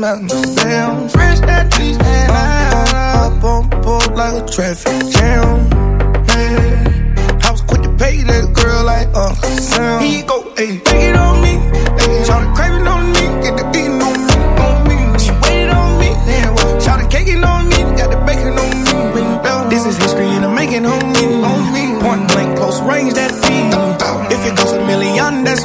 mountains down. Fresh that cheese and I up on board like a traffic jam. Man, I was quick to pay that girl like Uncle Sam. He go, hey, take it on me. Hey, shout the craving on me, get the beating on me, on me. She waited on me, yeah. Well, shout the caking on me, got the bacon on me. This is history and I'm making homie. On me, point blank, close range, that beat. If it goes a million, that's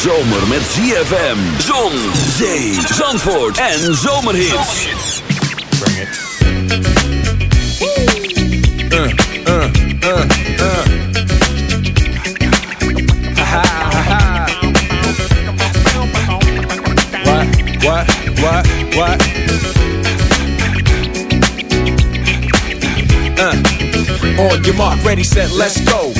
zomer met ZFM, zon, zee, zandvoort en zomerhits. Bring it. Uh, uh, uh, uh. Ha ha ha. What, what, what, what? Uh. On your mark, ready, set, let's go.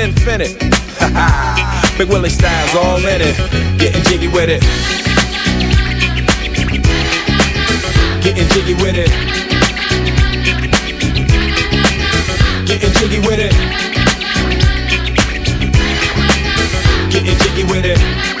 infinite. Big Willie styles all in it. Getting jiggy with it. Getting jiggy with it. Getting jiggy with it. Getting jiggy with it.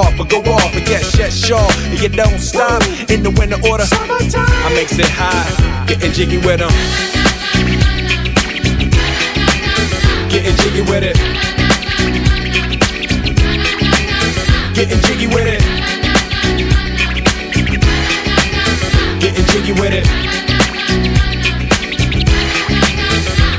but go off. But yes, yes, sure. And you don't stop in the winter order. I makes it high, getting jiggy with them. Getting jiggy with it. Getting jiggy with it. Getting jiggy with it.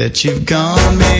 That you've gone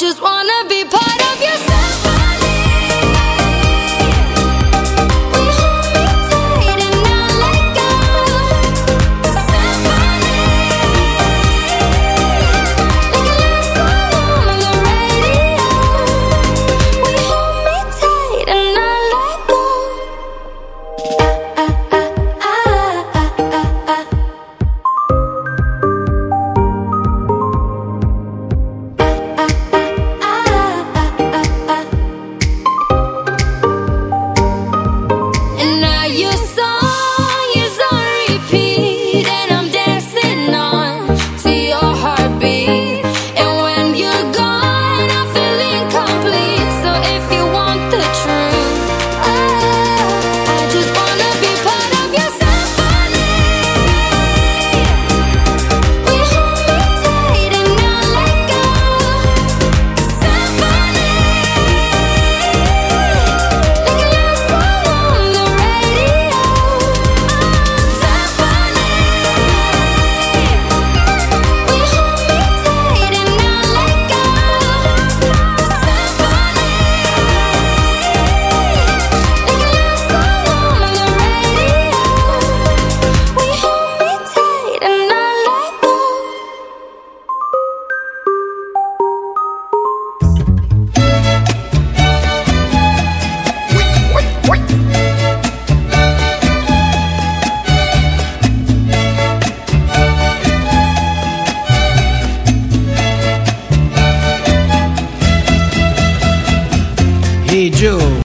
just want